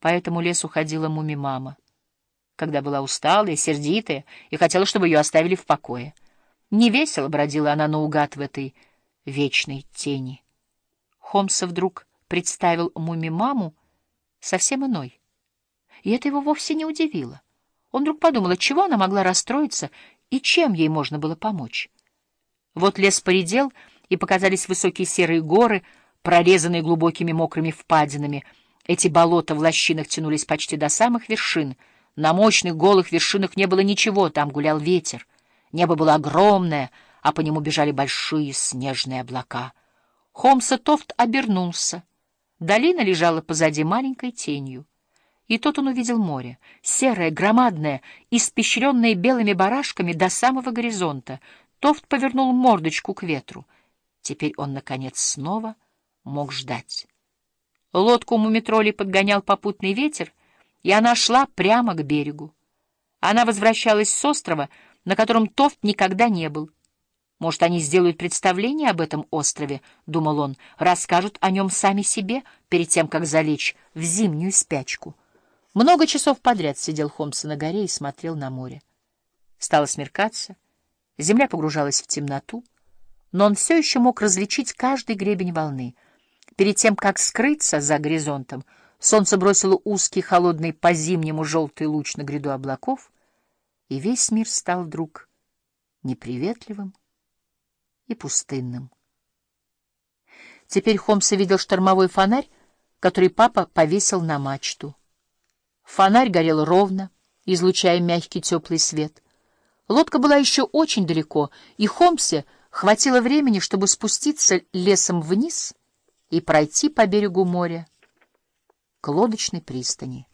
По этому лесу ходила муми-мама, когда была усталая, сердитая и хотела, чтобы ее оставили в покое. Невесело бродила она наугад в этой вечной тени. Холмса вдруг представил муми-маму совсем иной. И это его вовсе не удивило. Он вдруг подумал, чего она могла расстроиться и чем ей можно было помочь. Вот лес поредел, и показались высокие серые горы, прорезанные глубокими мокрыми впадинами. Эти болота в лощинах тянулись почти до самых вершин. На мощных голых вершинах не было ничего, там гулял ветер. Небо было огромное, а по нему бежали большие снежные облака. Холмса Тофт обернулся. Долина лежала позади маленькой тенью. И тут он увидел море, серое, громадное, испещренное белыми барашками до самого горизонта. Тофт повернул мордочку к ветру. Теперь он, наконец, снова мог ждать. Лодку мумитроли подгонял попутный ветер, и она шла прямо к берегу. Она возвращалась с острова, на котором Тофт никогда не был. Может, они сделают представление об этом острове, — думал он, — расскажут о нем сами себе перед тем, как залечь в зимнюю спячку. Много часов подряд сидел Холмс на горе и смотрел на море. Стало смеркаться, земля погружалась в темноту, но он все еще мог различить каждый гребень волны. Перед тем, как скрыться за горизонтом, солнце бросило узкий, холодный по-зимнему желтый луч на гряду облаков, и весь мир стал вдруг неприветливым и пустынным. Теперь Холмс видел штормовой фонарь, который папа повесил на мачту. Фонарь горел ровно, излучая мягкий теплый свет. Лодка была еще очень далеко, и Холмсе хватило времени, чтобы спуститься лесом вниз и пройти по берегу моря к лодочной пристани,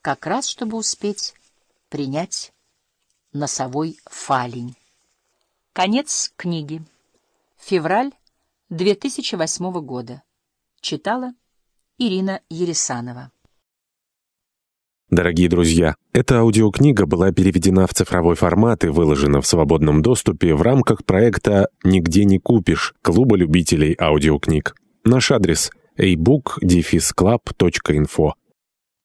как раз чтобы успеть принять носовой фалень. Конец книги. Февраль 2008 года. Читала Ирина Ересанова. Дорогие друзья, эта аудиокнига была переведена в цифровой формат и выложена в свободном доступе в рамках проекта «Нигде не купишь» Клуба любителей аудиокниг. Наш адрес – ebook-club.info